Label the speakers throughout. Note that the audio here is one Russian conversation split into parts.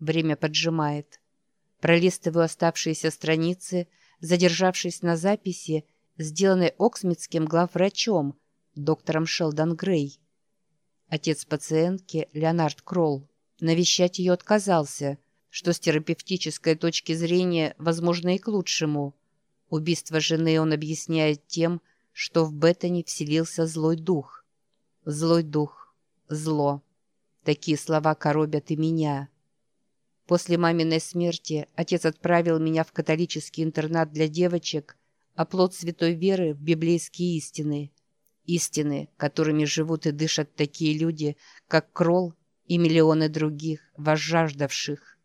Speaker 1: Время поджимает. Пролистываю оставшиеся страницы, задержавшись на записи, сделанной Оксмитским главврачом, доктором Шелдон Грей. Отец пациентки, Леонард Кролл, навещать ее отказался, что с терапевтической точки зрения возможно и к лучшему. Убийство жены он объясняет тем, что в Беттани вселился злой дух. Злой дух. Зло. Такие слова коробят и меня. После маминой смерти отец отправил меня в католический интернат для девочек, а плод святой веры в библейские истины. Истины, которыми живут и дышат такие люди, как Кролл и миллионы других, возжаждавших.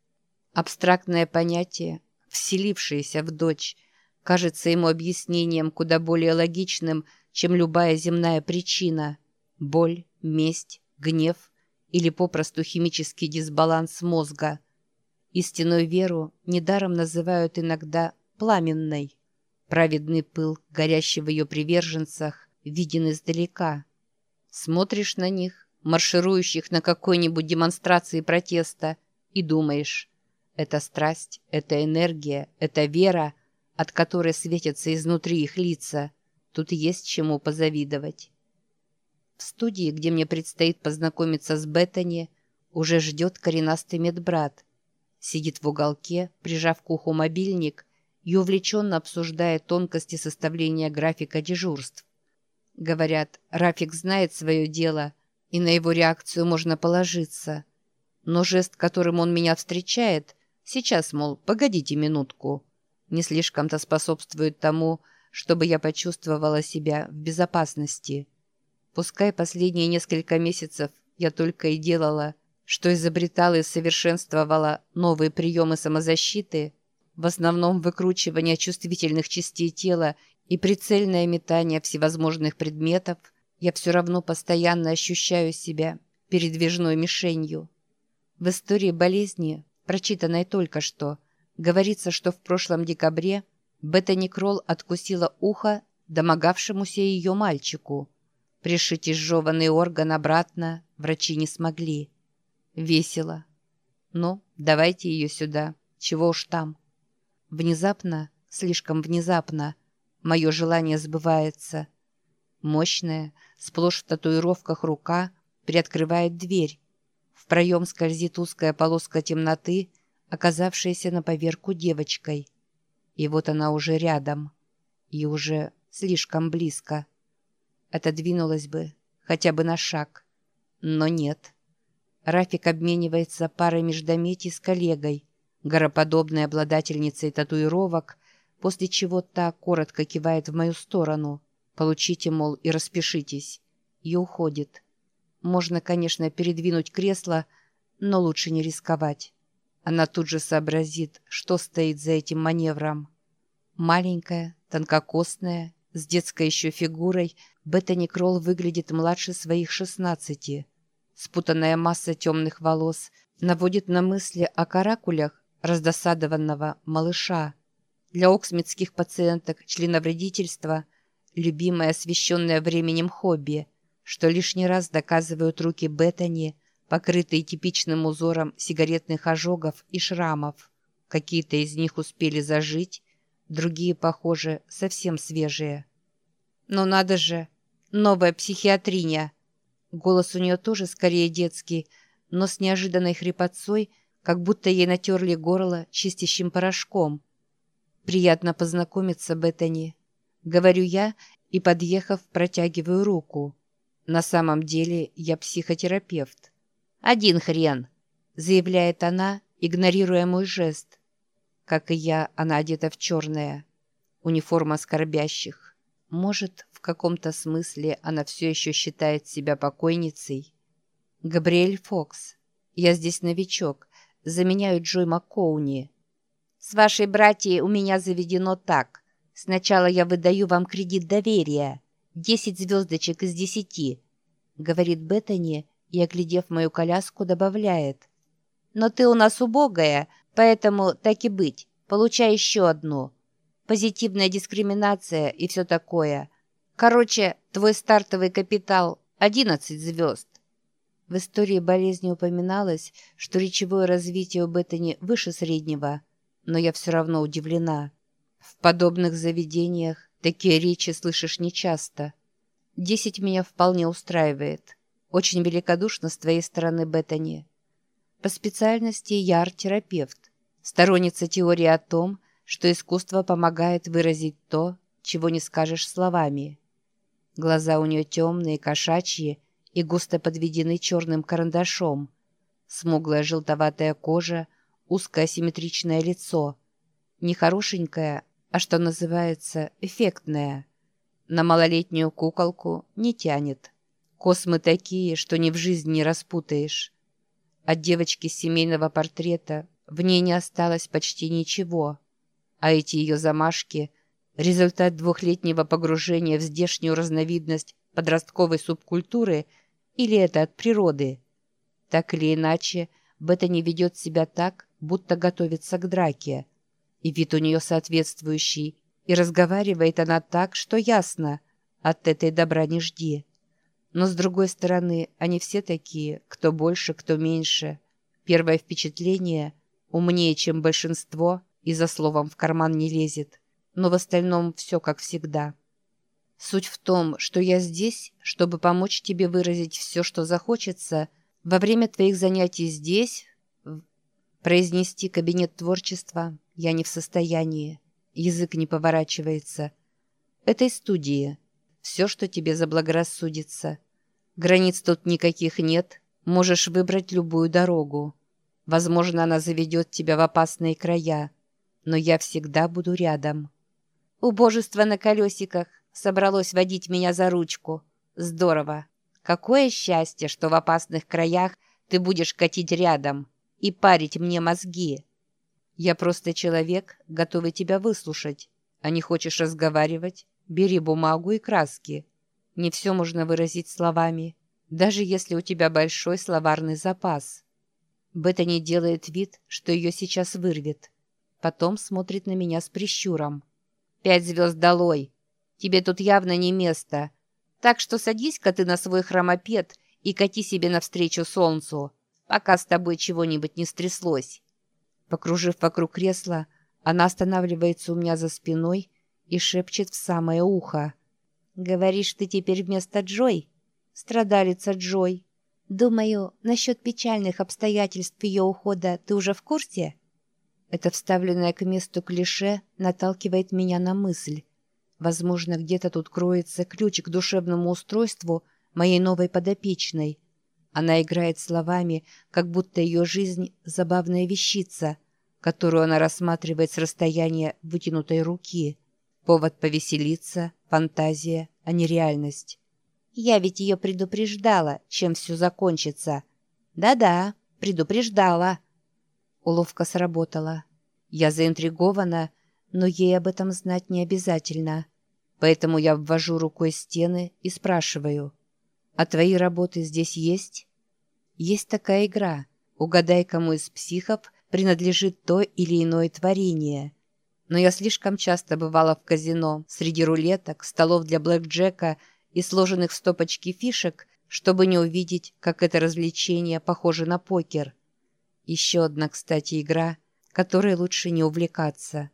Speaker 1: Абстрактное понятие, вселившееся в дочь, кажется ему объяснением куда более логичным, чем любая земная причина. Боль, месть, гнев или попросту химический дисбаланс мозга – Истинную веру недаром называют иногда пламенной. Праведный пыл, горящий в ее приверженцах, виден издалека. Смотришь на них, марширующих на какой-нибудь демонстрации протеста, и думаешь, это страсть, это энергия, это вера, от которой светятся изнутри их лица. Тут есть чему позавидовать. В студии, где мне предстоит познакомиться с Беттани, уже ждет коренастый медбрат — Сидит в уголке, прижав к уху мобильник и увлеченно обсуждает тонкости составления графика дежурств. Говорят, Рафик знает свое дело, и на его реакцию можно положиться. Но жест, которым он меня встречает, сейчас, мол, погодите минутку, не слишком-то способствует тому, чтобы я почувствовала себя в безопасности. Пускай последние несколько месяцев я только и делала – что изобретала и совершенствовала новые приемы самозащиты, в основном выкручивание чувствительных частей тела и прицельное метание всевозможных предметов, я все равно постоянно ощущаю себя передвижной мишенью. В истории болезни, прочитанной только что, говорится, что в прошлом декабре Беттани Кролл откусила ухо домогавшемуся ее мальчику. Пришить изжеванный орган обратно врачи не смогли. Весело. Ну, давайте ее сюда. Чего уж там. Внезапно, слишком внезапно, мое желание сбывается. Мощная, сплошь в татуировках рука приоткрывает дверь. В проем скользит узкая полоска темноты, оказавшаяся на поверку девочкой. И вот она уже рядом. И уже слишком близко. Отодвинулась бы, хотя бы на шаг. Но нет. Рафик обменивается парой междометий с коллегой, гороподобной обладательницей татуировок, после чего та коротко кивает в мою сторону. Получите, мол, и распишитесь. И уходит. Можно, конечно, передвинуть кресло, но лучше не рисковать. Она тут же сообразит, что стоит за этим маневром. Маленькая, тонкокосная, с детской еще фигурой, Беттани Кролл выглядит младше своих шестнадцати – Спутанная масса темных волос наводит на мысли о каракулях раздосадованного малыша. Для оксмитских пациенток членовредительство – любимое освещенное временем хобби, что лишний раз доказывают руки Беттани, покрытые типичным узором сигаретных ожогов и шрамов. Какие-то из них успели зажить, другие, похоже, совсем свежие. Но надо же, новая психиатриня – Голос у нее тоже скорее детский, но с неожиданной хрипотцой, как будто ей натерли горло чистящим порошком. «Приятно познакомиться, Беттани», — говорю я и, подъехав, протягиваю руку. На самом деле я психотерапевт. «Один хрен», — заявляет она, игнорируя мой жест. Как и я, она одета в черное. Униформа скорбящих. Может, каком-то смысле она все еще считает себя покойницей. Габриэль Фокс. Я здесь новичок. Заменяю Джой МакКоуни. С вашей братьей у меня заведено так. Сначала я выдаю вам кредит доверия. Десять звездочек из десяти. Говорит Беттани и, оглядев мою коляску, добавляет. Но ты у нас убогая, поэтому так и быть. Получай еще одну. Позитивная дискриминация и все такое – Короче, твой стартовый капитал — 11 звезд. В истории болезни упоминалось, что речевое развитие у Беттани выше среднего, но я все равно удивлена. В подобных заведениях такие речи слышишь нечасто. Десять меня вполне устраивает. Очень великодушно с твоей стороны, Беттани. По специальности я арт-терапевт, сторонница теории о том, что искусство помогает выразить то, чего не скажешь словами. Глаза у нее темные, кошачьи и густо подведены черным карандашом. Смуглая желтоватая кожа, узкое симметричное лицо. Не хорошенькое, а что называется, эффектное. На малолетнюю куколку не тянет. Космы такие, что ни в жизнь не распутаешь. От девочки семейного портрета в ней не осталось почти ничего. А эти ее замашки — результат двухлетнего погружения в здешнюю разновидность подростковой субкультуры или это от природы. Так или иначе, Бета не ведет себя так, будто готовится к драке. И вид у нее соответствующий, и разговаривает она так, что ясно, от этой добра не жди. Но, с другой стороны, они все такие, кто больше, кто меньше. Первое впечатление — умнее, чем большинство, и за словом в карман не лезет. Но в остальном все как всегда. Суть в том, что я здесь, чтобы помочь тебе выразить все, что захочется, во время твоих занятий здесь, произнести кабинет творчества я не в состоянии. Язык не поворачивается. Этой студии. Все, что тебе заблагорассудится. Границ тут никаких нет. Можешь выбрать любую дорогу. Возможно, она заведет тебя в опасные края. Но я всегда буду рядом. Убожество на колесиках собралось водить меня за ручку. Здорово. Какое счастье, что в опасных краях ты будешь катить рядом и парить мне мозги. Я просто человек, готовый тебя выслушать. А не хочешь разговаривать? Бери бумагу и краски. Не все можно выразить словами, даже если у тебя большой словарный запас. Не делает вид, что ее сейчас вырвет. Потом смотрит на меня с прищуром. «Пять звезд долой! Тебе тут явно не место. Так что садись-ка ты на свой хромопед и кати себе навстречу солнцу, пока с тобой чего-нибудь не стряслось». Покружив вокруг кресла, она останавливается у меня за спиной и шепчет в самое ухо. «Говоришь ты теперь вместо Джой?» «Страдалица Джой. Думаю, насчет печальных обстоятельств ее ухода ты уже в курсе?» Это вставленное к месту клише наталкивает меня на мысль. Возможно, где-то тут кроется ключ к душевному устройству моей новой подопечной. Она играет словами, как будто ее жизнь — забавная вещица, которую она рассматривает с расстояния вытянутой руки. Повод повеселиться, фантазия, а не реальность. Я ведь ее предупреждала, чем все закончится. Да-да, предупреждала. Уловка сработала. Я заинтригована, но ей об этом знать не обязательно. Поэтому я ввожу рукой стены и спрашиваю. «А твои работы здесь есть?» Есть такая игра. Угадай, кому из психов принадлежит то или иное творение. Но я слишком часто бывала в казино, среди рулеток, столов для блэкджека и сложенных в стопочки фишек, чтобы не увидеть, как это развлечение похоже на покер. Еще одна, кстати, игра, которой лучше не увлекаться.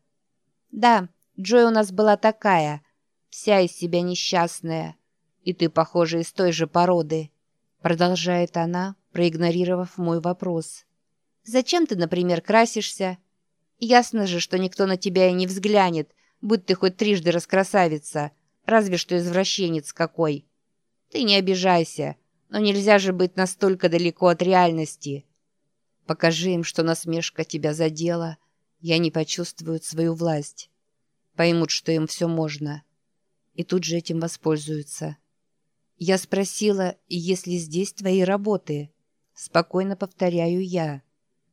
Speaker 1: «Да, Джой у нас была такая, вся из себя несчастная. И ты, похоже, из той же породы», — продолжает она, проигнорировав мой вопрос. «Зачем ты, например, красишься? Ясно же, что никто на тебя и не взглянет, будь ты хоть трижды раскрасавица, разве что извращенец какой. Ты не обижайся, но нельзя же быть настолько далеко от реальности». Покажи им, что насмешка тебя задела, и они почувствуют свою власть. Поймут, что им все можно. И тут же этим воспользуются. Я спросила, есть ли здесь твои работы. Спокойно повторяю я.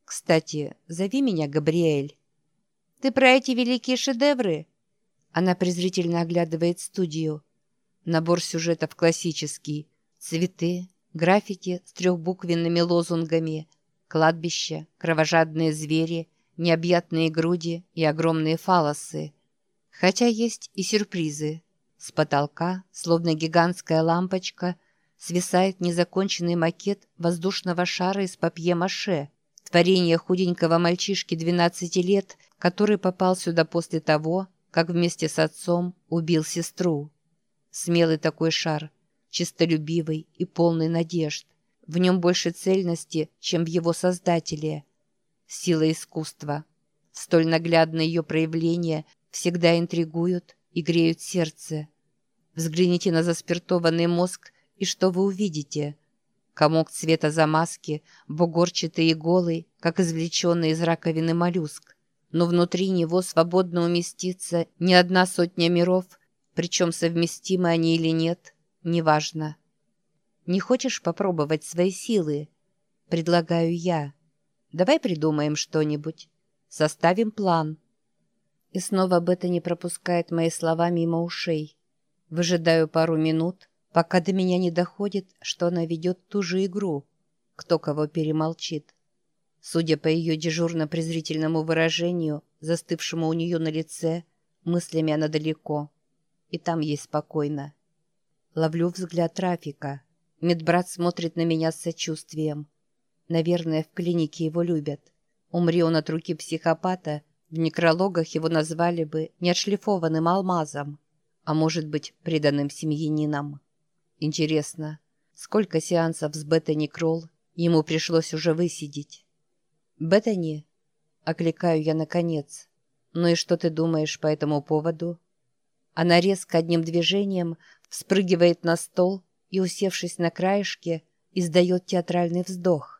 Speaker 1: Кстати, зови меня Габриэль. Ты про эти великие шедевры? Она презрительно оглядывает студию. Набор сюжетов классический. Цветы, граффити с трехбуквенными лозунгами — Кладбище, кровожадные звери, необъятные груди и огромные фалосы. Хотя есть и сюрпризы. С потолка, словно гигантская лампочка, свисает незаконченный макет воздушного шара из папье-маше, творение худенького мальчишки 12 лет, который попал сюда после того, как вместе с отцом убил сестру. Смелый такой шар, чистолюбивый и полный надежд. В нем больше цельности, чем в его создателе. Сила искусства. Столь наглядные ее проявления всегда интригуют и греют сердце. Взгляните на заспиртованный мозг, и что вы увидите? Комок цвета замазки, бугорчатый и голый, как извлеченный из раковины моллюск. Но внутри него свободно уместится не одна сотня миров, причем совместимы они или нет, неважно. Не хочешь попробовать свои силы? Предлагаю я. Давай придумаем что-нибудь. Составим план. И снова Бета не пропускает мои слова мимо ушей. Выжидаю пару минут, пока до меня не доходит, что она ведет ту же игру, кто кого перемолчит. Судя по ее дежурно-презрительному выражению, застывшему у нее на лице, мыслями она далеко. И там ей спокойно. Ловлю взгляд трафика. Медбрат смотрит на меня с сочувствием. Наверное, в клинике его любят. Умри он от руки психопата, в некрологах его назвали бы неотшлифованным алмазом а может быть, преданным семьянином. Интересно, сколько сеансов с Беттани Кролл ему пришлось уже высидеть? «Беттани?» — окликаю я наконец. «Ну и что ты думаешь по этому поводу?» Она резко одним движением вспрыгивает на стол и, усевшись на краешке, издает театральный вздох.